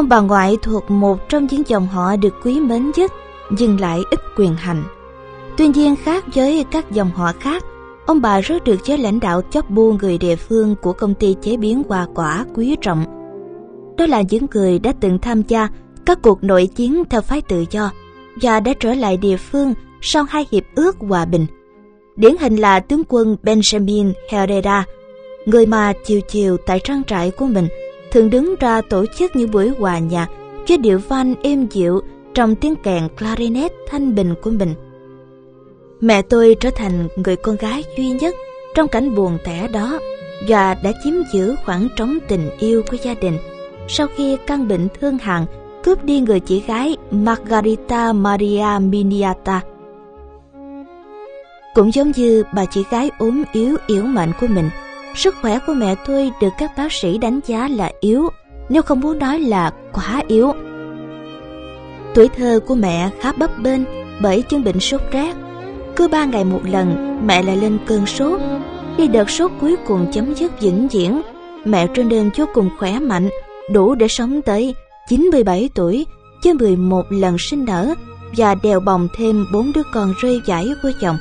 Ông bà ngoại thuộc một trong những dòng họ được quý mến nhất, nhưng lại ít quyền hành. Tuy nhiên khác với các dòng họ khác, ông bà rất được giới lãnh đạo chóp bu người địa phương của công ty chế biến hoa quả quý trọng. Đó là những người đã từng tham gia các cuộc nội chiến theo phái tự do và đã trở lại địa phương sau hai hiệp ước hòa bình. Điển hình là tướng quân Benjamin Herrera, người mà chiều chiều tại trang trại của mình thường đứng ra tổ chức những buổi hòa nhạc với điệu văn êm dịu trong tiếng kèn clarinet thanh bình của mình. Mẹ tôi trở thành người con gái duy nhất trong cảnh buồn tẻ đó và đã chiếm giữ khoảng trống tình yêu của gia đình sau khi căn bệnh thương hàn cướp đi người chị gái Margarita Maria Miniata. Cũng giống như bà chị gái ốm yếu yếu mệnh của mình, sức khỏe của mẹ tôi được các bác sĩ đánh giá là yếu, nếu không muốn nói là quá yếu. Tuổi thơ của mẹ khá bấp bênh bởi chứng bệnh sốt rét. Cứ ba ngày một lần, mẹ lại lên cơn sốt. Khi đợt sốt cuối cùng chấm dứt vĩnh viễn, mẹ trên đơn vô cùng khỏe mạnh, đủ để sống tới 97 tuổi, với 11 lần sinh nở và đèo bồng thêm bốn đứa con rơi giải của chồng.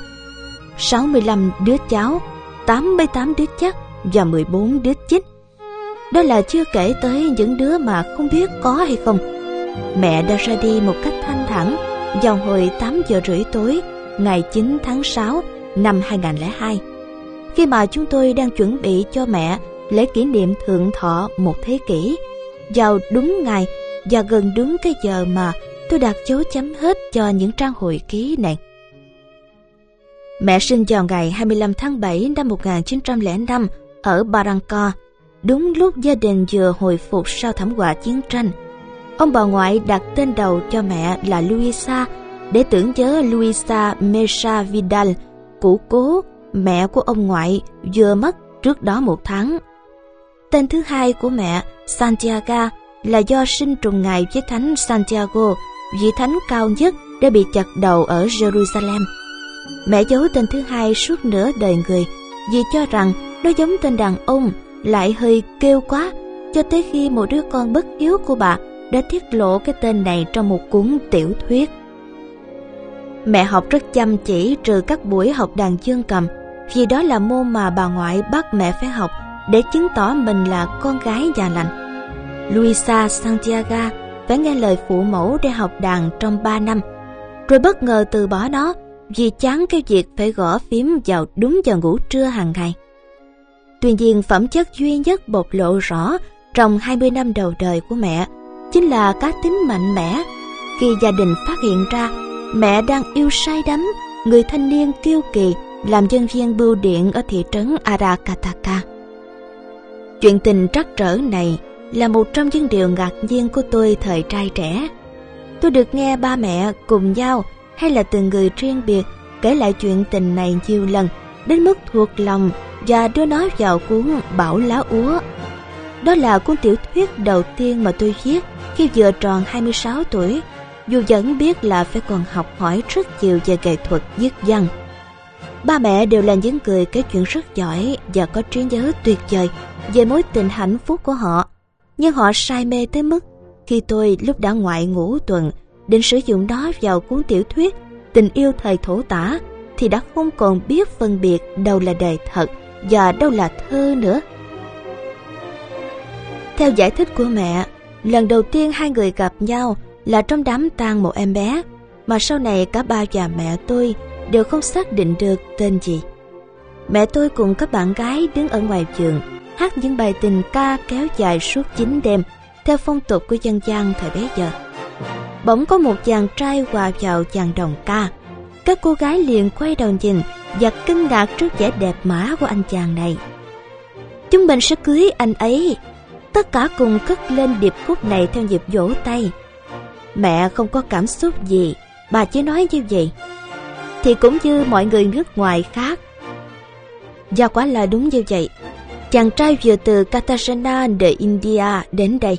65 đứa cháu, 88 đứa chắc và 14 đứa chích. Đó là chưa kể tới những đứa mà không biết có hay không. Mẹ đã ra đi một cách thanh thản vào hồi 8 giờ rưỡi tối ngày 9 tháng 6 năm 2002. Khi mà chúng tôi đang chuẩn bị cho mẹ lễ kỷ niệm thượng thọ một thế kỷ, vào đúng ngày và gần đúng cái giờ mà tôi đặt dấu chấm hết cho những trang hồi ký này. Mẹ sinh vào ngày 25 tháng 7 năm 1905 ở Barranca, đúng lúc gia đình vừa hồi phục sau thảm họa chiến tranh. Ông bà ngoại đặt tên đầu cho mẹ là Luisa để tưởng nhớ Luisa Mesa Vidal, cụ cố, mẹ của ông ngoại vừa mất trước đó một tháng. Tên thứ hai của mẹ, Santiago, là do sinh trùng ngày với thánh Santiago, vị thánh cao nhất đã bị chặt đầu ở Jerusalem. Mẹ giấu tên thứ hai suốt nửa đời người vì cho rằng nó giống tên đàn ông lại hơi kêu quá cho tới khi một đứa con bất hiếu của bà đã tiết lộ cái tên này trong một cuốn tiểu thuyết. Mẹ học rất chăm chỉ trừ các buổi học đàn dương cầm vì đó là môn mà bà ngoại bắt mẹ phải học để chứng tỏ mình là con gái già lành. Luisa Santiago phải nghe lời phụ mẫu để học đàn trong 3 năm, rồi bất ngờ từ bỏ nó vì chán cái việc phải gõ phím vào đúng giờ ngủ trưa hàng ngày. Tuy nhiên, phẩm chất duy nhất bộc lộ rõ trong 20 năm đầu đời của mẹ chính là cá tính mạnh mẽ. Khi gia đình phát hiện ra mẹ đang yêu say đắm, người thanh niên kiêu kỳ làm nhân viên bưu điện ở thị trấn Arakataka. Chuyện tình trắc trở này là một trong những điều ngạc nhiên của tôi thời trai trẻ. Tôi được nghe ba mẹ cùng nhau hay là từng người riêng biệt kể lại chuyện tình này nhiều lần đến mức thuộc lòng và đưa nó vào cuốn Bảo Lá Úa. Đó là cuốn tiểu thuyết đầu tiên mà tôi viết khi vừa tròn 26 tuổi, dù vẫn biết là phải còn học hỏi rất nhiều về nghệ thuật viết văn. Ba mẹ đều là những người kể chuyện rất giỏi và có trí nhớ tuyệt vời về mối tình hạnh phúc của họ nhưng họ say mê tới mức khi tôi lúc đã ngoại ngũ tuần định sử dụng đó vào cuốn tiểu thuyết tình yêu thời thổ tả thì đã không còn biết phân biệt đâu là đời thật và đâu là thơ nữa. Theo giải thích của mẹ, lần đầu tiên hai người gặp nhau là trong đám tang một em bé, mà sau này cả ba và mẹ tôi đều không xác định được tên gì. Mẹ tôi cùng các bạn gái đứng ở ngoài giường hát những bài tình ca kéo dài suốt chín đêm theo phong tục của dân gian thời bấy giờ. Bỗng có một chàng trai hòa vào chàng đồng ca. Các cô gái liền quay đầu nhìn và kinh ngạc trước vẻ đẹp mã của anh chàng này. Chúng mình sẽ cưới anh ấy. Tất cả cùng cất lên điệp khúc này theo nhịp vỗ tay. Mẹ không có cảm xúc gì, bà chỉ nói như vậy. Thì cũng như mọi người nước ngoài khác. Và quả là đúng như vậy chàng trai vừa từ Cartagena de India đến đây.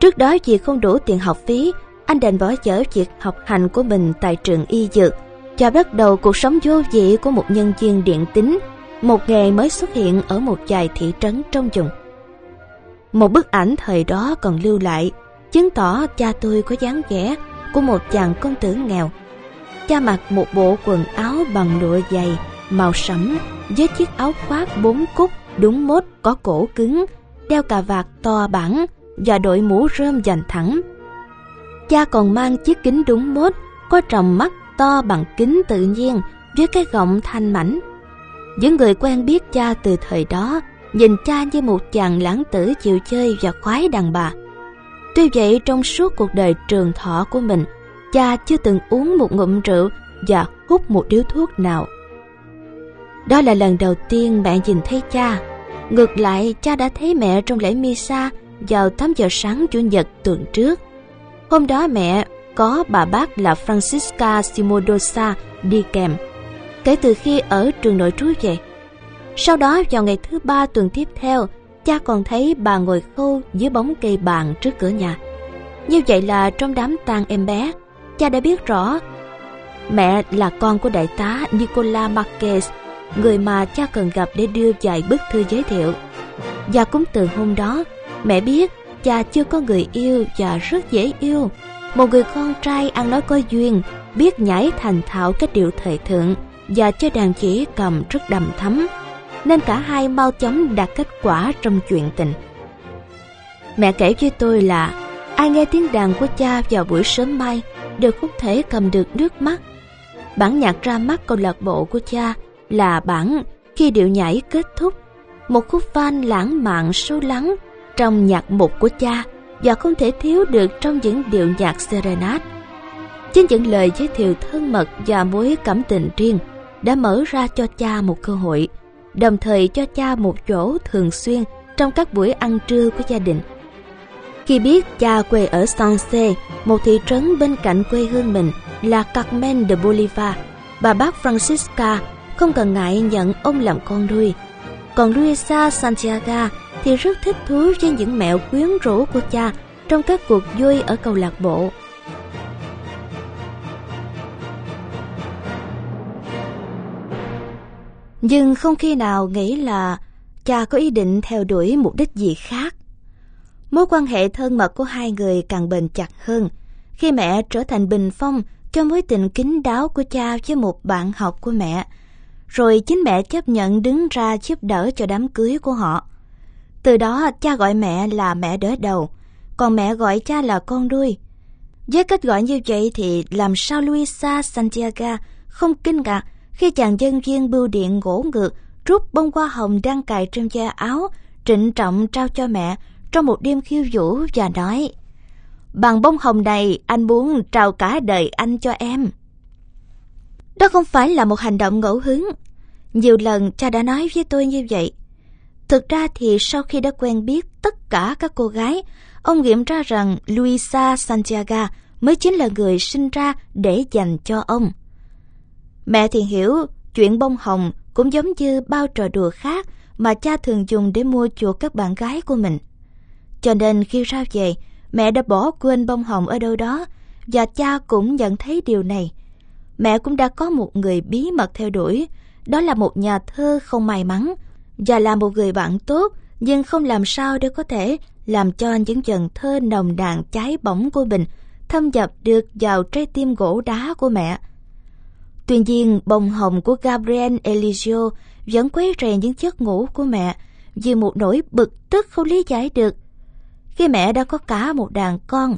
Trước đó vì không đủ tiền học phí, anh đành bỏ dở việc học hành của mình tại trường y dược cho bắt đầu cuộc sống vô vị của một nhân viên điện tính, một ngày mới xuất hiện ở một vài thị trấn trong vùng. Một bức ảnh thời đó còn lưu lại, chứng tỏ cha tôi có dáng vẻ của một chàng công tử nghèo. Cha mặc một bộ quần áo bằng lụa dày, màu sẫm với chiếc áo khoác bốn cúc đúng mốt có cổ cứng, đeo cà vạt to bản và đội mũ rơm dành thẳng. Cha còn mang chiếc kính đúng mốt, có tròng mắt to bằng kính tự nhiên với cái gọng thanh mảnh. Những người quen biết cha từ thời đó nhìn cha như một chàng lãng tử chịu chơi và khoái đàn bà. Tuy vậy trong suốt cuộc đời trường thọ của mình, cha chưa từng uống một ngụm rượu và hút một điếu thuốc nào. Đó là lần đầu tiên mẹ nhìn thấy cha. Ngược lại, cha đã thấy mẹ trong lễ Misa vào 8 giờ sáng Chủ nhật tuần trước. Hôm đó mẹ có bà bác là Francisca Simodosa đi kèm. Kể từ khi ở trường nội trú về. Sau đó vào ngày thứ ba tuần tiếp theo, cha còn thấy bà ngồi khâu dưới bóng cây bàn trước cửa nhà. Như vậy là trong đám tang em bé, cha đã biết rõ mẹ là con của đại tá Nicola Marquez, người mà cha cần gặp để đưa vài bức thư giới thiệu. Và cũng từ hôm đó, mẹ biết cha chưa có người yêu và rất dễ yêu. Một người con trai ăn nói có duyên, biết nhảy thành thạo các điệu thời thượng và chơi đàn chỉ cầm rất đầm thắm nên cả hai mau chóng đạt kết quả trong chuyện tình. Mẹ kể với tôi là ai nghe tiếng đàn của cha vào buổi sớm mai đều không thể cầm được nước mắt. Bản nhạc ra mắt câu lạc bộ của cha là bản khi điệu nhảy kết thúc, một khúc van lãng mạn sâu lắng trong nhạc mục của cha và không thể thiếu được trong những điệu nhạc serenade. Chính những lời giới thiệu thân mật và mối cảm tình riêng đã mở ra cho cha một cơ hội đồng thời cho cha một chỗ thường xuyên trong các buổi ăn trưa của gia đình. Khi biết cha quê ở Sanse, một thị trấn bên cạnh quê hương mình là Carmen de Bolivar, bà bác Francisca không cần ngại nhận ông làm con nuôi. Còn Luisa Santiago thì rất thích thú với những mẹo quyến rũ của cha trong các cuộc vui ở câu lạc bộ. nhưng không khi nào nghĩ là cha có ý định theo đuổi mục đích gì khác. Mối quan hệ thân mật của hai người càng bền chặt hơn khi mẹ trở thành bình phong cho mối tình kín đáo của cha với một bạn học của mẹ, rồi chính mẹ chấp nhận đứng ra giúp đỡ cho đám cưới của họ. Từ đó cha gọi mẹ là mẹ đỡ đầu, còn mẹ gọi cha là con đuôi. Với cách gọi như vậy thì làm sao Luisa Santiago không kinh ngạc khi chàng dân viên bưu điện gỗ ngược rút bông hoa hồng đang cài trên da áo trịnh trọng trao cho mẹ trong một đêm khiêu vũ và nói bằng bông hồng này anh muốn trao cả đời anh cho em. Đó không phải là một hành động ngẫu hứng. Nhiều lần cha đã nói với tôi như vậy thực ra thì sau khi đã quen biết tất cả các cô gái ông nghiệm ra rằng luisa santiago mới chính là người sinh ra để dành cho ông Mẹ thì hiểu chuyện bông hồng cũng giống như bao trò đùa khác mà cha thường dùng để mua chuộc các bạn gái của mình. Cho nên khi ra về, mẹ đã bỏ quên bông hồng ở đâu đó và cha cũng nhận thấy điều này. Mẹ cũng đã có một người bí mật theo đuổi, đó là một nhà thơ không may mắn và là một người bạn tốt nhưng không làm sao để có thể làm cho những dần thơ nồng nàn cháy bỏng của mình thâm nhập được vào trái tim gỗ đá của mẹ. Tuy nhiên, bông hồng của Gabriel Eligio vẫn quấy rầy những giấc ngủ của mẹ vì một nỗi bực tức không lý giải được. Khi mẹ đã có cả một đàn con,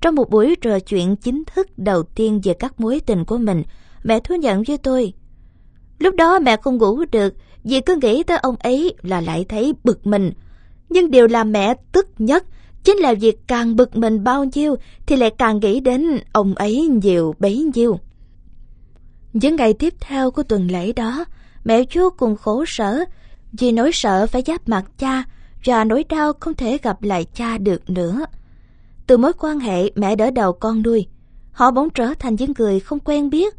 trong một buổi trò chuyện chính thức đầu tiên về các mối tình của mình, mẹ thú nhận với tôi. Lúc đó mẹ không ngủ được vì cứ nghĩ tới ông ấy là lại thấy bực mình. Nhưng điều làm mẹ tức nhất chính là việc càng bực mình bao nhiêu thì lại càng nghĩ đến ông ấy nhiều bấy nhiêu. Những ngày tiếp theo của tuần lễ đó, mẹ chú cùng khổ sở vì nỗi sợ phải giáp mặt cha và nỗi đau không thể gặp lại cha được nữa. Từ mối quan hệ mẹ đỡ đầu con nuôi, họ bỗng trở thành những người không quen biết.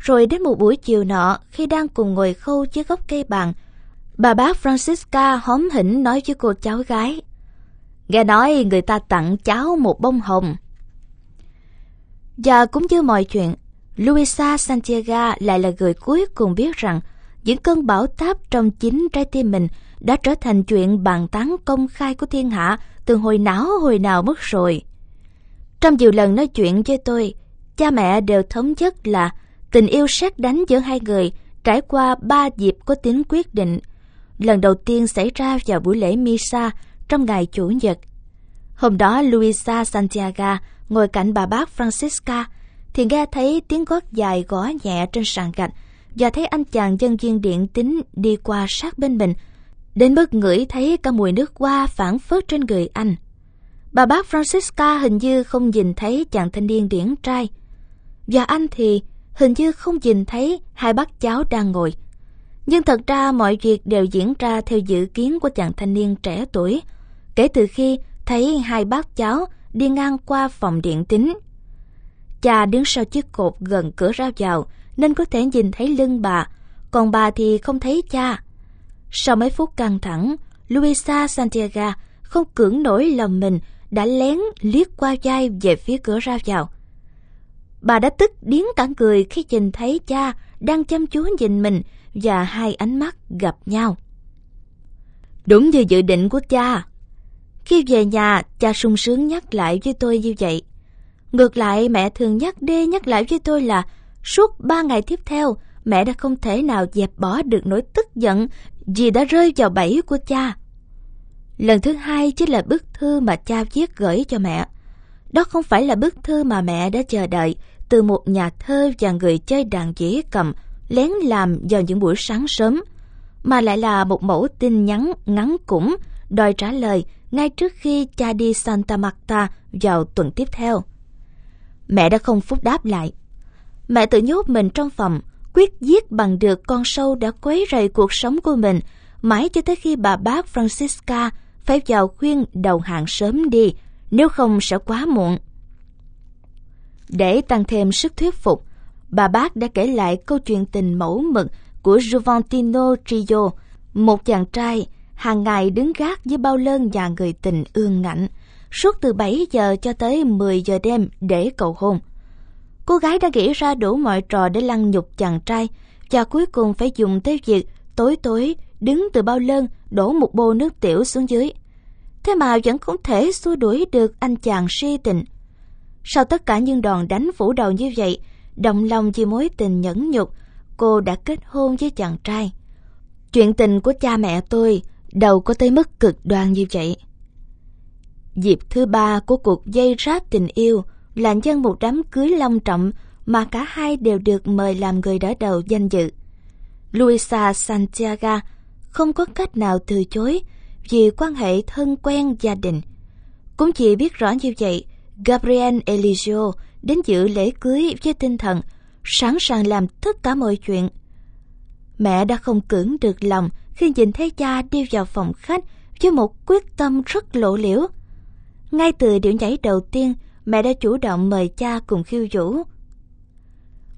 Rồi đến một buổi chiều nọ, khi đang cùng ngồi khâu dưới gốc cây bàn, bà bác Francisca hóm hỉnh nói với cô cháu gái. Nghe nói người ta tặng cháu một bông hồng. Và cũng như mọi chuyện, Luisa Santiago lại là người cuối cùng biết rằng những cơn bão táp trong chính trái tim mình đã trở thành chuyện bàn tán công khai của thiên hạ từ hồi nào hồi nào mất rồi. Trong nhiều lần nói chuyện với tôi, cha mẹ đều thống nhất là tình yêu sát đánh giữa hai người trải qua ba dịp có tính quyết định. Lần đầu tiên xảy ra vào buổi lễ Misa trong ngày Chủ nhật. Hôm đó, Luisa Santiago ngồi cạnh bà bác Francisca thì nghe thấy tiếng gót dài gõ nhẹ trên sàn gạch và thấy anh chàng dân viên điện tính đi qua sát bên mình, đến mức ngửi thấy cả mùi nước hoa phản phất trên người anh. Bà bác Francisca hình như không nhìn thấy chàng thanh niên điển trai và anh thì hình như không nhìn thấy hai bác cháu đang ngồi. Nhưng thật ra mọi việc đều diễn ra theo dự kiến của chàng thanh niên trẻ tuổi kể từ khi thấy hai bác cháu đi ngang qua phòng điện tính. Cha đứng sau chiếc cột gần cửa ra vào nên có thể nhìn thấy lưng bà, còn bà thì không thấy cha. Sau mấy phút căng thẳng, Luisa Santiago không cưỡng nổi lòng mình đã lén liếc qua vai về phía cửa ra vào. Bà đã tức điếng cả người khi nhìn thấy cha đang chăm chú nhìn mình và hai ánh mắt gặp nhau. Đúng như dự định của cha. Khi về nhà, cha sung sướng nhắc lại với tôi như vậy. Ngược lại, mẹ thường nhắc đi nhắc lại với tôi là suốt ba ngày tiếp theo, mẹ đã không thể nào dẹp bỏ được nỗi tức giận vì đã rơi vào bẫy của cha. Lần thứ hai chính là bức thư mà cha viết gửi cho mẹ. Đó không phải là bức thư mà mẹ đã chờ đợi từ một nhà thơ và người chơi đàn dĩ cầm lén làm vào những buổi sáng sớm, mà lại là một mẫu tin nhắn ngắn cũng đòi trả lời ngay trước khi cha đi Santa Marta vào tuần tiếp theo. Mẹ đã không phúc đáp lại. Mẹ tự nhốt mình trong phòng, quyết giết bằng được con sâu đã quấy rầy cuộc sống của mình, mãi cho tới khi bà bác Francisca phải vào khuyên đầu hàng sớm đi, nếu không sẽ quá muộn. Để tăng thêm sức thuyết phục, bà bác đã kể lại câu chuyện tình mẫu mực của Juventino Trio, một chàng trai hàng ngày đứng gác với bao lơn và người tình ương ngạnh, suốt từ 7 giờ cho tới 10 giờ đêm để cầu hôn. Cô gái đã nghĩ ra đủ mọi trò để lăng nhục chàng trai và cuối cùng phải dùng tới việc tối tối đứng từ bao lơn đổ một bô nước tiểu xuống dưới. Thế mà vẫn không thể xua đuổi được anh chàng si tình. Sau tất cả những đòn đánh phủ đầu như vậy, động lòng vì mối tình nhẫn nhục, cô đã kết hôn với chàng trai. Chuyện tình của cha mẹ tôi đâu có tới mức cực đoan như vậy. Dịp thứ ba của cuộc dây ráp tình yêu là nhân một đám cưới long trọng mà cả hai đều được mời làm người đỡ đầu danh dự. Luisa Santiago không có cách nào từ chối vì quan hệ thân quen gia đình. Cũng chỉ biết rõ như vậy, Gabriel Eligio đến dự lễ cưới với tinh thần sẵn sàng làm tất cả mọi chuyện. Mẹ đã không cưỡng được lòng khi nhìn thấy cha đi vào phòng khách với một quyết tâm rất lộ liễu. Ngay từ điệu nhảy đầu tiên, mẹ đã chủ động mời cha cùng khiêu vũ.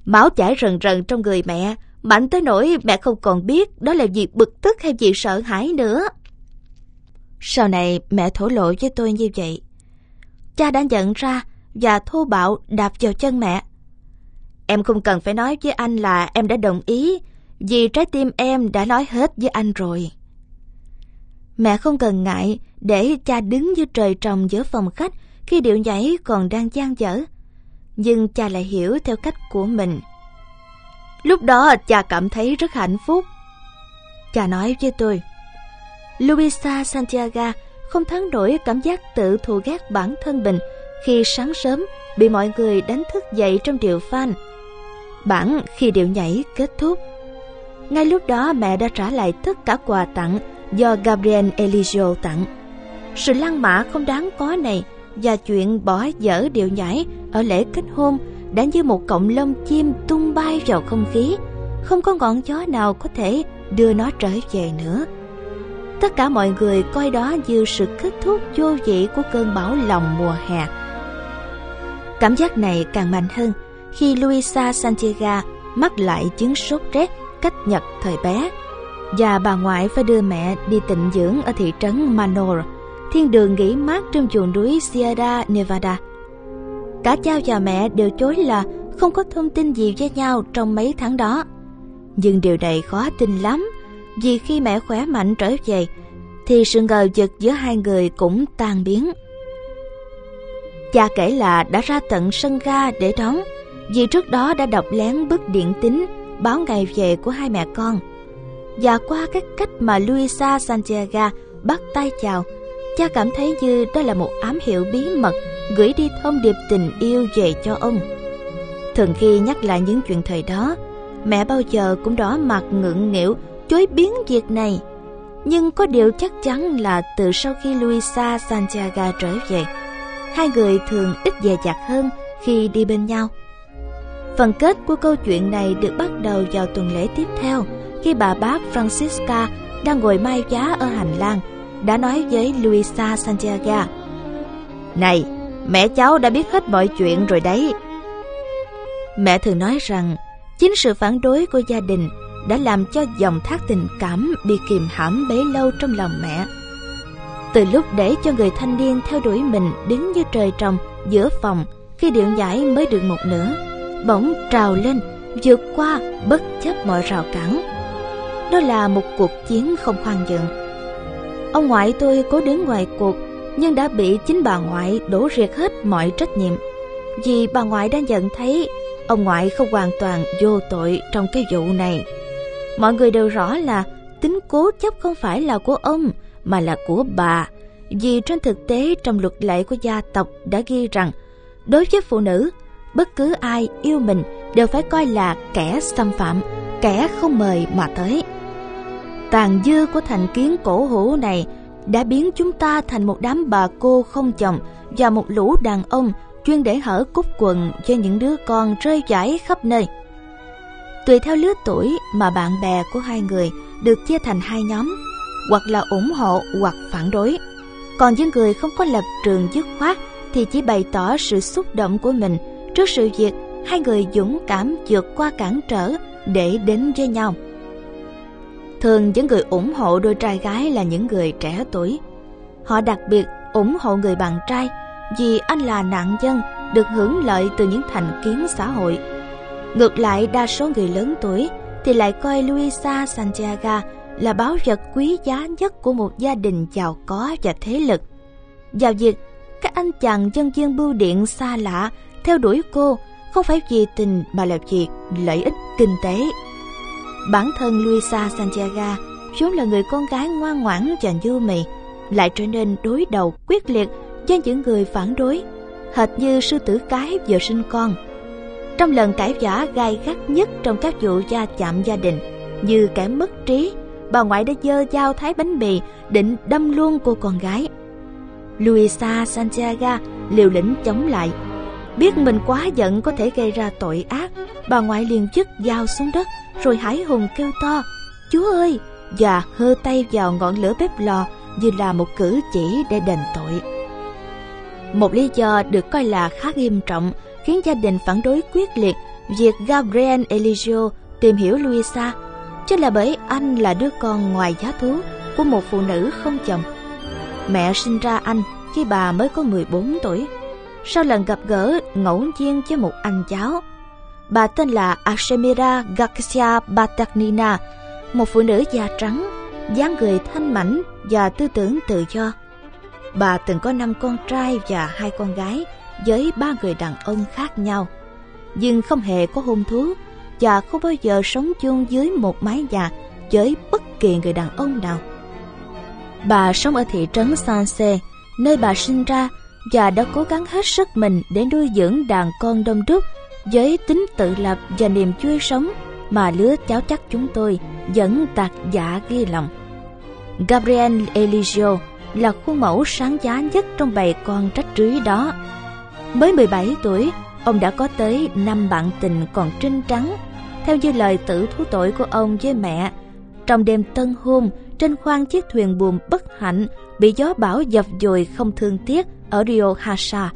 Máu chảy rần rần trong người mẹ, mạnh tới nỗi mẹ không còn biết đó là việc bực tức hay việc sợ hãi nữa. Sau này mẹ thổ lộ với tôi như vậy. Cha đã nhận ra và thô bạo đạp vào chân mẹ. Em không cần phải nói với anh là em đã đồng ý, vì trái tim em đã nói hết với anh rồi. Mẹ không cần ngại để cha đứng như trời trồng giữa phòng khách khi điệu nhảy còn đang gian dở. Nhưng cha lại hiểu theo cách của mình. Lúc đó cha cảm thấy rất hạnh phúc. Cha nói với tôi, Luisa Santiago không thắng nổi cảm giác tự thù ghét bản thân mình khi sáng sớm bị mọi người đánh thức dậy trong điệu fan. Bản khi điệu nhảy kết thúc. Ngay lúc đó mẹ đã trả lại tất cả quà tặng do Gabriel Eligio tặng. Sự lăng mạ không đáng có này và chuyện bỏ dở điệu nhảy ở lễ kết hôn đã như một cọng lông chim tung bay vào không khí, không có ngọn gió nào có thể đưa nó trở về nữa. Tất cả mọi người coi đó như sự kết thúc vô vị của cơn bão lòng mùa hè. Cảm giác này càng mạnh hơn khi Luisa Santiago mắc lại chứng sốt rét cách nhật thời bé và bà ngoại phải đưa mẹ đi tịnh dưỡng ở thị trấn Manor, thiên đường nghỉ mát trong chuồng núi Sierra Nevada. Cả cha và mẹ đều chối là không có thông tin gì với nhau trong mấy tháng đó. Nhưng điều này khó tin lắm, vì khi mẹ khỏe mạnh trở về, thì sự ngờ vực giữa hai người cũng tan biến. Cha kể là đã ra tận sân ga để đón, vì trước đó đã đọc lén bức điện tín báo ngày về của hai mẹ con. Và qua các cách mà Luisa Santiago bắt tay chào, cha cảm thấy như đó là một ám hiệu bí mật gửi đi thông điệp tình yêu về cho ông. Thường khi nhắc lại những chuyện thời đó, mẹ bao giờ cũng đỏ mặt ngượng nghịu chối biến việc này. Nhưng có điều chắc chắn là từ sau khi Luisa Santiago trở về, hai người thường ít dè dặt hơn khi đi bên nhau. Phần kết của câu chuyện này được bắt đầu vào tuần lễ tiếp theo khi bà bác Francisca đang ngồi mai giá ở hành lang đã nói với Luisa Santiago Này, mẹ cháu đã biết hết mọi chuyện rồi đấy. Mẹ thường nói rằng chính sự phản đối của gia đình đã làm cho dòng thác tình cảm bị kìm hãm bấy lâu trong lòng mẹ. Từ lúc để cho người thanh niên theo đuổi mình đứng như trời trồng giữa phòng khi điệu nhảy mới được một nửa, bỗng trào lên, vượt qua bất chấp mọi rào cản. Đó là một cuộc chiến không khoan nhượng. Ông ngoại tôi cố đứng ngoài cuộc nhưng đã bị chính bà ngoại đổ riệt hết mọi trách nhiệm vì bà ngoại đã nhận thấy ông ngoại không hoàn toàn vô tội trong cái vụ này. Mọi người đều rõ là tính cố chấp không phải là của ông, mà là của bà vì trên thực tế, trong luật lệ của gia tộc đã ghi rằng, đối với phụ nữ, bất cứ ai yêu mình đều phải coi là kẻ xâm phạm, kẻ không mời mà tới tàn dư của thành kiến cổ hủ này đã biến chúng ta thành một đám bà cô không chồng và một lũ đàn ông chuyên để hở cúc quần cho những đứa con rơi rải khắp nơi. Tùy theo lứa tuổi mà bạn bè của hai người được chia thành hai nhóm, hoặc là ủng hộ hoặc phản đối. Còn những người không có lập trường dứt khoát thì chỉ bày tỏ sự xúc động của mình trước sự việc hai người dũng cảm vượt qua cản trở để đến với nhau. Thường những người ủng hộ đôi trai gái là những người trẻ tuổi. Họ đặc biệt ủng hộ người bạn trai vì anh là nạn nhân được hưởng lợi từ những thành kiến xã hội. Ngược lại đa số người lớn tuổi thì lại coi Luisa Santiago là báu vật quý giá nhất của một gia đình giàu có và thế lực. Vào việc các anh chàng dân viên bưu điện xa lạ theo đuổi cô không phải vì tình mà là vì lợi ích kinh tế. Bản thân Luisa Santiago vốn là người con gái ngoan ngoãn và nhu mì, lại trở nên đối đầu quyết liệt với những người phản đối, hệt như sư tử cái vừa sinh con. Trong lần cãi vã gai gắt nhất trong các vụ gia chạm gia đình, như kẻ mất trí, bà ngoại đã dơ dao thái bánh mì định đâm luôn cô con gái. Luisa Santiago liều lĩnh chống lại. Biết mình quá giận có thể gây ra tội ác, bà ngoại liền chức dao xuống đất, rồi hãi hùng kêu to, Chúa ơi! Và hơ tay vào ngọn lửa bếp lò như là một cử chỉ để đền tội. Một lý do được coi là khá nghiêm trọng khiến gia đình phản đối quyết liệt việc Gabriel Eligio tìm hiểu Luisa, chứ là bởi anh là đứa con ngoài giá thú của một phụ nữ không chồng. Mẹ sinh ra anh khi bà mới có 14 tuổi. Sau lần gặp gỡ ngẫu nhiên với một anh cháu, bà tên là Arsemira Garcia Batagnina, một phụ nữ da trắng, dáng người thanh mảnh và tư tưởng tự do. Bà từng có năm con trai và hai con gái với ba người đàn ông khác nhau, nhưng không hề có hôn thú và không bao giờ sống chung dưới một mái nhà với bất kỳ người đàn ông nào. Bà sống ở thị trấn Sanse, nơi bà sinh ra và đã cố gắng hết sức mình để nuôi dưỡng đàn con đông đúc với tính tự lập và niềm vui sống mà lứa cháu chắc chúng tôi vẫn tạc giả ghi lòng. Gabriel Eligio là khuôn mẫu sáng giá nhất trong bầy con trách rưới đó. Mới 17 tuổi, ông đã có tới năm bạn tình còn trinh trắng, theo như lời tử thú tội của ông với mẹ. Trong đêm tân hôn, trên khoang chiếc thuyền buồm bất hạnh bị gió bão dập dồi không thương tiếc ở Rio Hasa.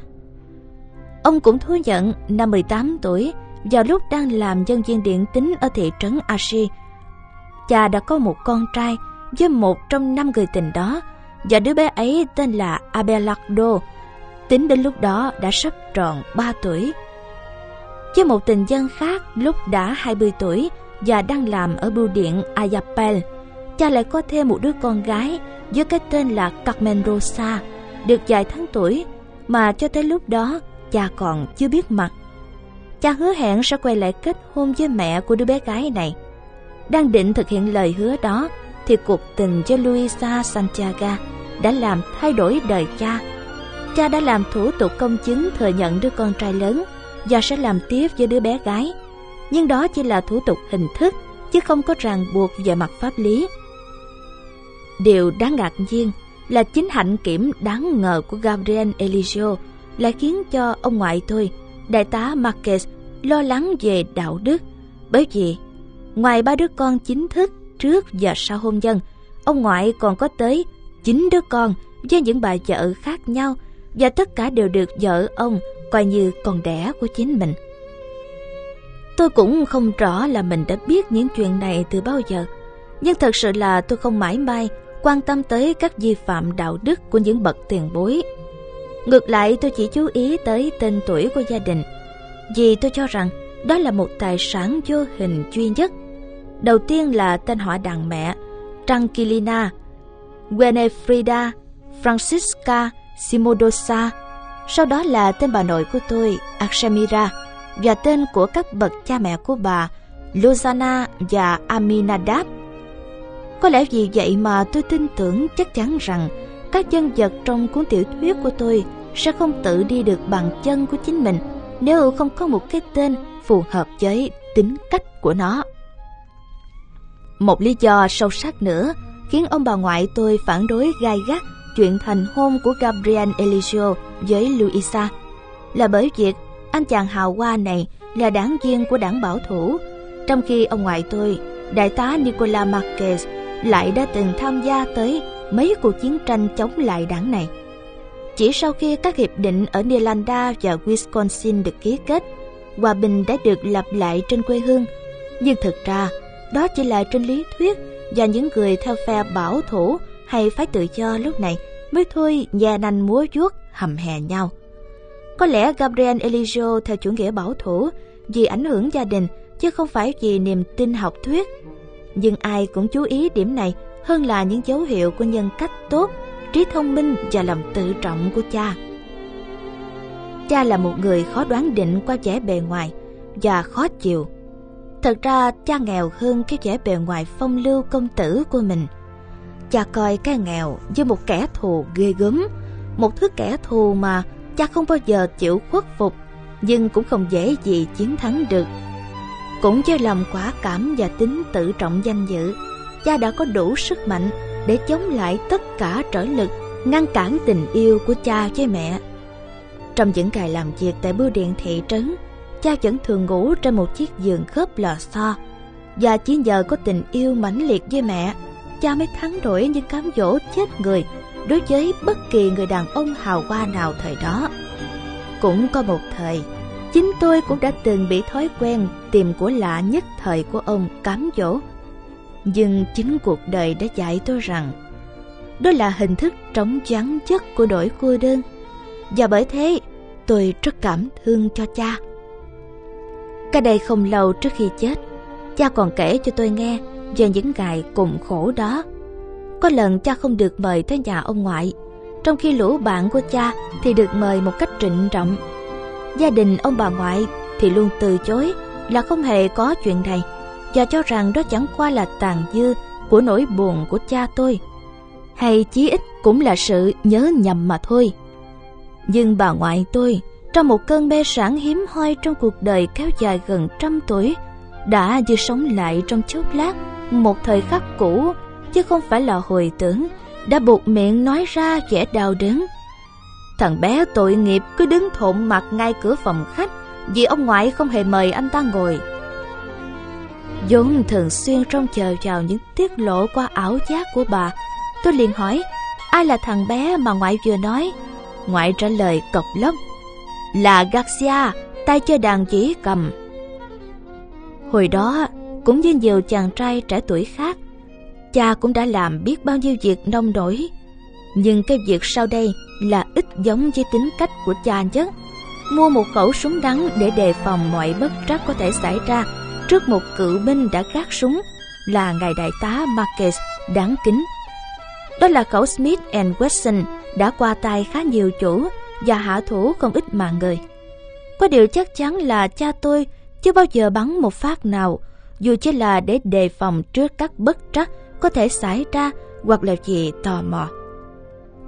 Ông cũng thú nhận năm 18 tuổi, vào lúc đang làm nhân viên điện tính ở thị trấn Ashi, cha đã có một con trai với một trong năm người tình đó và đứa bé ấy tên là Abelardo. Tính đến lúc đó đã sắp tròn 3 tuổi. Với một tình dân khác lúc đã 20 tuổi và đang làm ở bưu điện Ayapel, cha lại có thêm một đứa con gái với cái tên là Carmen Rosa, được vài tháng tuổi. mà cho tới lúc đó cha còn chưa biết mặt. Cha hứa hẹn sẽ quay lại kết hôn với mẹ của đứa bé gái này. Đang định thực hiện lời hứa đó thì cuộc tình cho Luisa Santiago đã làm thay đổi đời cha. Cha đã làm thủ tục công chứng thừa nhận đứa con trai lớn và sẽ làm tiếp với đứa bé gái. Nhưng đó chỉ là thủ tục hình thức chứ không có ràng buộc về mặt pháp lý. Điều đáng ngạc nhiên là chính hạnh kiểm đáng ngờ của Gabriel Eligio lại khiến cho ông ngoại tôi, đại tá Marquez, lo lắng về đạo đức. Bởi vì, ngoài ba đứa con chính thức trước và sau hôn nhân, ông ngoại còn có tới chín đứa con với những bà vợ khác nhau và tất cả đều được vợ ông coi như con đẻ của chính mình. Tôi cũng không rõ là mình đã biết những chuyện này từ bao giờ, nhưng thật sự là tôi không mãi may quan tâm tới các vi phạm đạo đức của những bậc tiền bối. Ngược lại tôi chỉ chú ý tới tên tuổi của gia đình, vì tôi cho rằng đó là một tài sản vô hình duy nhất. Đầu tiên là tên họ đàn mẹ, Tranquilina, Winifrida, Francisca, Simodosa. Sau đó là tên bà nội của tôi, Akshamira, và tên của các bậc cha mẹ của bà, Lozana và Aminadab. Có lẽ vì vậy mà tôi tin tưởng chắc chắn rằng các nhân vật trong cuốn tiểu thuyết của tôi sẽ không tự đi được bằng chân của chính mình nếu không có một cái tên phù hợp với tính cách của nó. Một lý do sâu sắc nữa khiến ông bà ngoại tôi phản đối gai gắt chuyện thành hôn của Gabriel Elisio với Luisa là bởi việc anh chàng hào hoa này là đảng viên của đảng bảo thủ, trong khi ông ngoại tôi, đại tá Nicola Marquez, lại đã từng tham gia tới mấy cuộc chiến tranh chống lại đảng này. Chỉ sau khi các hiệp định ở Nilanda và Wisconsin được ký kết, hòa bình đã được lặp lại trên quê hương. Nhưng thực ra, đó chỉ là trên lý thuyết và những người theo phe bảo thủ hay phải tự do lúc này mới thôi già nành múa vuốt hầm hè nhau. Có lẽ Gabriel Elijo theo chủ nghĩa bảo thủ vì ảnh hưởng gia đình chứ không phải vì niềm tin học thuyết. Nhưng ai cũng chú ý điểm này hơn là những dấu hiệu của nhân cách tốt, trí thông minh và lòng tự trọng của cha. Cha là một người khó đoán định qua vẻ bề ngoài và khó chịu. Thật ra cha nghèo hơn cái vẻ bề ngoài phong lưu công tử của mình. Cha coi cái nghèo như một kẻ thù ghê gớm, một thứ kẻ thù mà cha không bao giờ chịu khuất phục, nhưng cũng không dễ gì chiến thắng được. Cũng do lòng quả cảm và tính tự trọng danh dự, cha đã có đủ sức mạnh để chống lại tất cả trở lực, ngăn cản tình yêu của cha với mẹ. Trong những ngày làm việc tại bưu điện thị trấn, cha vẫn thường ngủ trên một chiếc giường khớp lò xo, và chỉ nhờ có tình yêu mãnh liệt với mẹ, cha mới thắng nổi những cám dỗ chết người đối với bất kỳ người đàn ông hào hoa nào thời đó. Cũng có một thời, chính tôi cũng đã từng bị thói quen tìm của lạ nhất thời của ông cám dỗ. Nhưng chính cuộc đời đã dạy tôi rằng đó là hình thức trống vắng chất của nỗi cô đơn. Và bởi thế, tôi rất cảm thương cho cha. Cái đây không lâu trước khi chết, cha còn kể cho tôi nghe cho những ngày cùng khổ đó. Có lần cha không được mời tới nhà ông ngoại, trong khi lũ bạn của cha thì được mời một cách trịnh trọng. Gia đình ông bà ngoại thì luôn từ chối là không hề có chuyện này và cho rằng đó chẳng qua là tàn dư của nỗi buồn của cha tôi. Hay chí ít cũng là sự nhớ nhầm mà thôi. Nhưng bà ngoại tôi, trong một cơn mê sản hiếm hoi trong cuộc đời kéo dài gần trăm tuổi, đã như sống lại trong chốc lát một thời khắc cũ, chứ không phải là hồi tưởng, đã buộc miệng nói ra vẻ đau đớn. Thằng bé tội nghiệp cứ đứng thộn mặt ngay cửa phòng khách, vì ông ngoại không hề mời anh ta ngồi. Vốn thường xuyên trông chờ vào những tiết lộ qua ảo giác của bà. Tôi liền hỏi, ai là thằng bé mà ngoại vừa nói? Ngoại trả lời cộc lốc là garcia, tay chơi đàn chỉ cầm. Hồi đó cũng như nhiều chàng trai trẻ tuổi khác cha cũng đã làm biết bao nhiêu việc nông nổi nhưng cái việc sau đây là ít giống với tính cách của cha nhất mua một khẩu súng ngắn để đề phòng mọi bất trắc có thể xảy ra trước một cựu binh đã gác súng là ngài đại tá Marquez đáng kính. Đó là khẩu Smith and Wesson đã qua tay khá nhiều chủ và hạ thủ không ít mạng người. Có điều chắc chắn là cha tôi chưa bao giờ bắn một phát nào, dù chỉ là để đề phòng trước các bất trắc có thể xảy ra hoặc là gì tò mò.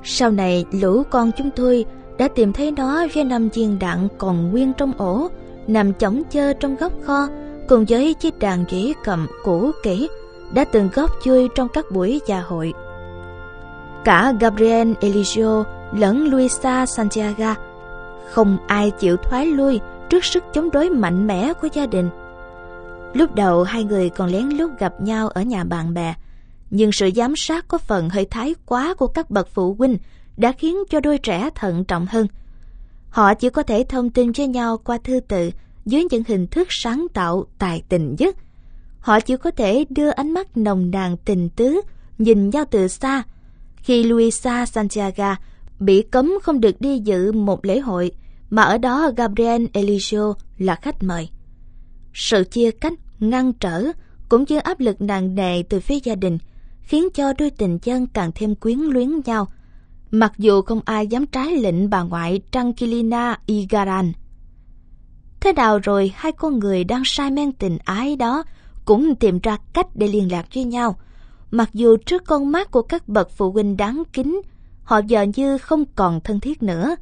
Sau này lũ con chúng tôi đã tìm thấy nó với năm viên đạn còn nguyên trong ổ, nằm chỏng chơ trong góc kho cùng với chiếc đàn ghế cầm cũ kỹ đã từng góp chơi trong các buổi dạ hội. Cả Gabriel Eligio lẫn Luisa Santiago không ai chịu thoái lui trước sức chống đối mạnh mẽ của gia đình. Lúc đầu hai người còn lén lút gặp nhau ở nhà bạn bè, nhưng sự giám sát có phần hơi thái quá của các bậc phụ huynh đã khiến cho đôi trẻ thận trọng hơn. Họ chỉ có thể thông tin cho nhau qua thư tự dưới những hình thức sáng tạo tài tình nhất. Họ chỉ có thể đưa ánh mắt nồng nàn tình tứ nhìn nhau từ xa. Khi Luisa Santiago bị cấm không được đi dự một lễ hội, mà ở đó Gabriel Eligio là khách mời. Sự chia cách, ngăn trở cũng như áp lực nặng nề từ phía gia đình khiến cho đôi tình chân càng thêm quyến luyến nhau. Mặc dù không ai dám trái lệnh bà ngoại Tranquilina Igaran. Thế nào rồi hai con người đang say men tình ái đó cũng tìm ra cách để liên lạc với nhau. Mặc dù trước con mắt của các bậc phụ huynh đáng kính, họ giờ như không còn thân thiết nữa.